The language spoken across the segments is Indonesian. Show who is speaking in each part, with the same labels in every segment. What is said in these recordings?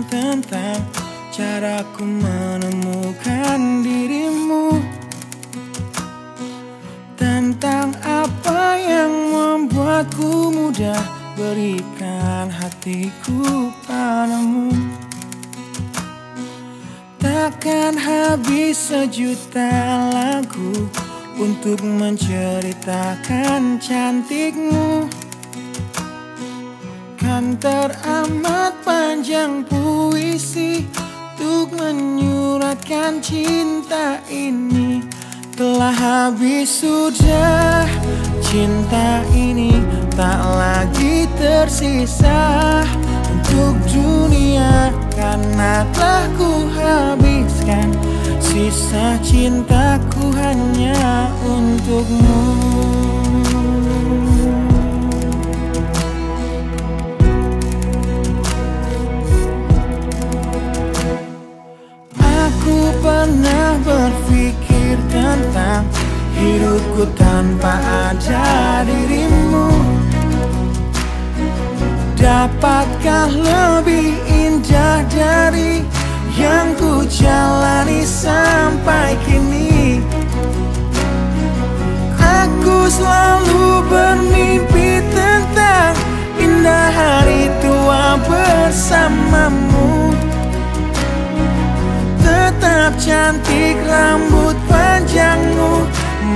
Speaker 1: Tentang tentang caraku menemukan dirimu. Tentang apa yang membuatku mudah berikan hatiku padamu. Takkan habis sejuta lagu untuk menceritakan cantikmu. Kan teramat panjang puisi Untuk menyuratkan cinta ini. Telah habis sudah cinta ini Tak lagi tersisa untuk dunia Karena telah ku habiskan. Sisa cintaku hanya Hidupku tanpa ada dirimu. Dapatkah lebih indah dari yang ku jalani sampai kini? Aku selalu bermimpi tentang indah hari tua bersamamu. Tetap cantik rambut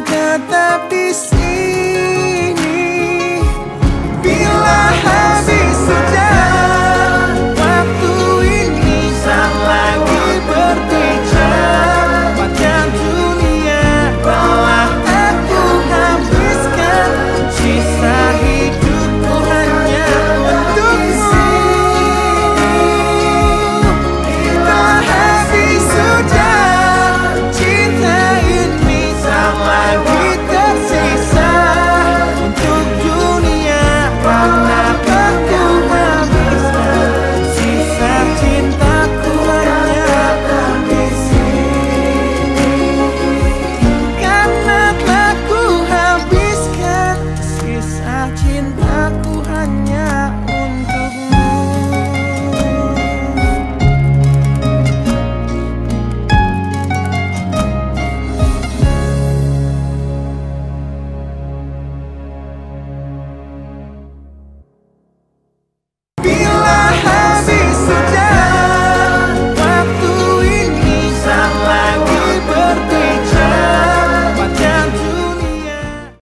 Speaker 1: cantar